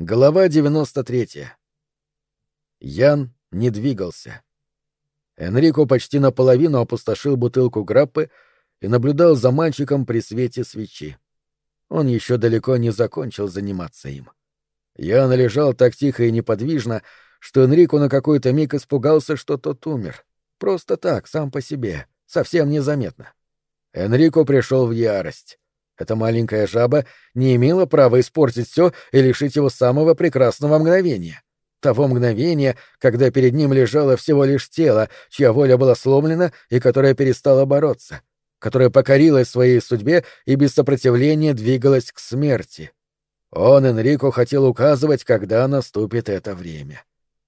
Глава 93. Ян не двигался. Энрико почти наполовину опустошил бутылку граппы и наблюдал за мальчиком при свете свечи. Он еще далеко не закончил заниматься им. Ян лежал так тихо и неподвижно, что Энрико на какой-то миг испугался, что тот умер. Просто так, сам по себе, совсем незаметно. Энрико пришел в ярость. Эта маленькая жаба не имела права испортить все и лишить его самого прекрасного мгновения. Того мгновения, когда перед ним лежало всего лишь тело, чья воля была сломлена и которая перестала бороться, которая покорилась своей судьбе и без сопротивления двигалась к смерти. Он, Энрико, хотел указывать, когда наступит это время.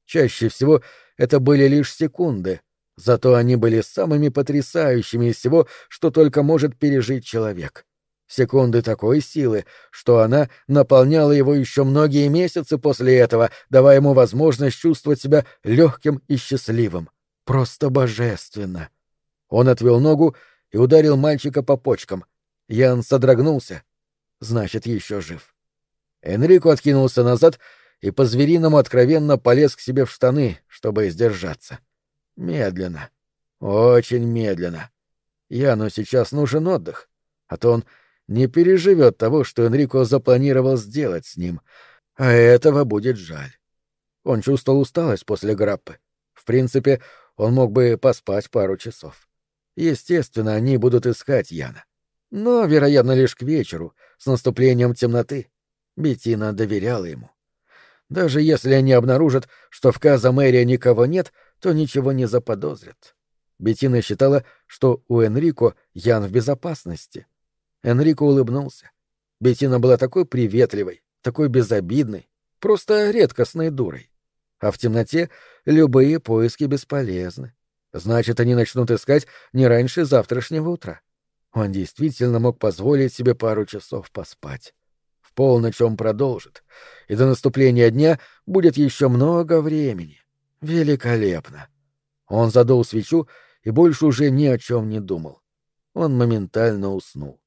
Чаще всего это были лишь секунды, зато они были самыми потрясающими из всего, что только может пережить человек. Секунды такой силы, что она наполняла его еще многие месяцы после этого, давая ему возможность чувствовать себя легким и счастливым. Просто божественно. Он отвел ногу и ударил мальчика по почкам. Ян содрогнулся. Значит, еще жив. Энрико откинулся назад и по-звериному откровенно полез к себе в штаны, чтобы сдержаться. Медленно. Очень медленно. Яну сейчас нужен отдых, а то он не переживет того, что Энрико запланировал сделать с ним, а этого будет жаль. Он чувствовал усталость после граппы. В принципе, он мог бы поспать пару часов. Естественно, они будут искать Яна. Но, вероятно, лишь к вечеру, с наступлением темноты. Беттина доверяла ему. Даже если они обнаружат, что в Каза мэрия никого нет, то ничего не заподозрят. Беттина считала, что у Энрико Ян в безопасности. Энрико улыбнулся. Беттина была такой приветливой, такой безобидной, просто редкостной дурой. А в темноте любые поиски бесполезны. Значит, они начнут искать не раньше завтрашнего утра. Он действительно мог позволить себе пару часов поспать. В полночь он продолжит, и до наступления дня будет еще много времени. Великолепно. Он задул свечу и больше уже ни о чем не думал. Он моментально уснул.